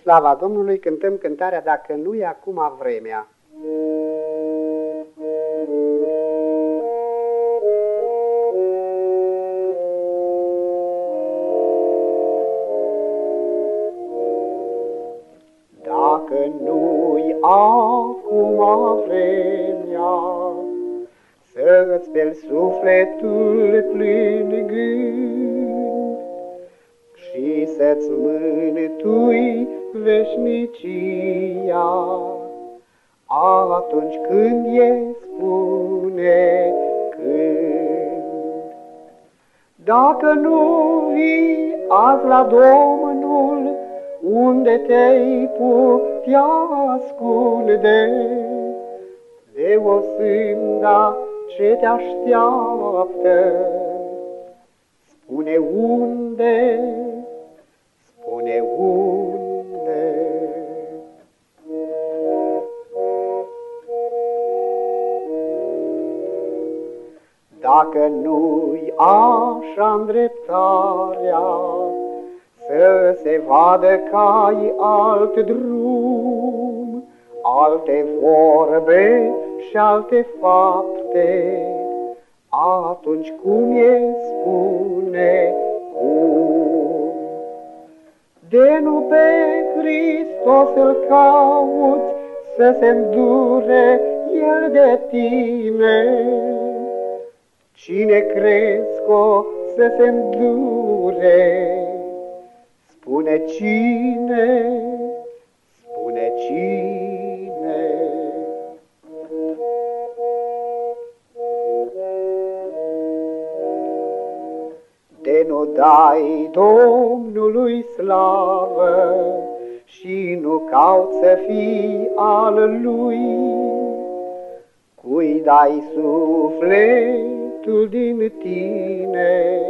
slava Domnului cântăm cântarea Dacă nu e acum vremea. Dacă nu-i acum vremea Să-ți speli sufletul plângând Și să-ți mânătui veșnicia Atunci când e spune când Dacă nu vii azi la Domnul unde te-ai putea ascunde de o sânda ce te așteaptă. Spune unde, Dacă nu-i așa îndreptarea, să se vadă că ai alt drum, alte vorbe și alte fapte. Atunci cum e spune cum? De nu pe Hristos îl cauți să se îndure El de tine. Cine crezi că să se îndure? Spune cine, spune cine. De nu dai Domnului slavă și nu cauți să fii al Lui, cui dai sufletul din tine,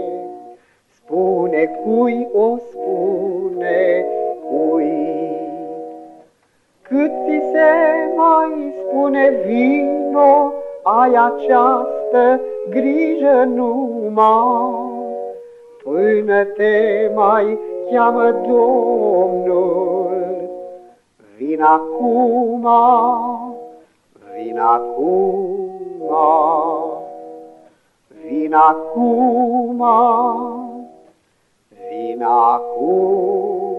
spune cui o spune cui. Cât ți se mai spune vino, ai această grijă numai, Până te mai cheamă Domnul, vin acum, vin acum, vin acum, vin acum.